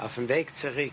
auf dem Weg zurück.